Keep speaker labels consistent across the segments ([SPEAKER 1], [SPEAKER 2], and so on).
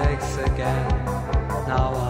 [SPEAKER 1] mistakes again. Now I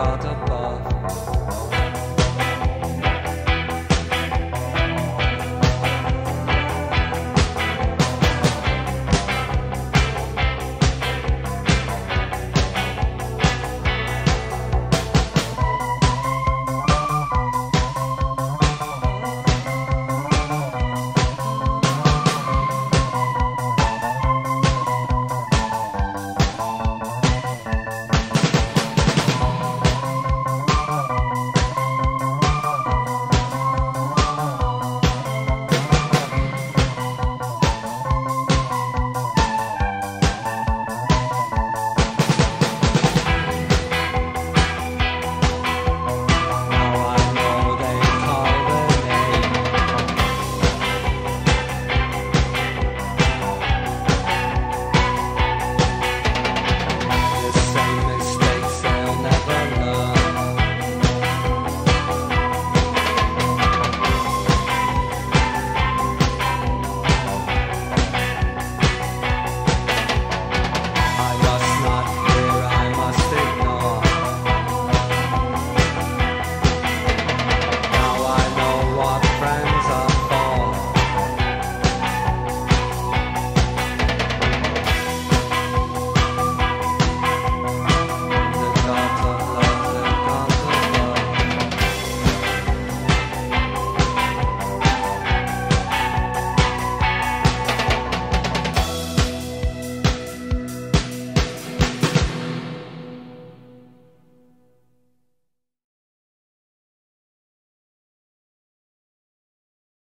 [SPEAKER 1] caught